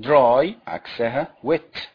dry عكسها wet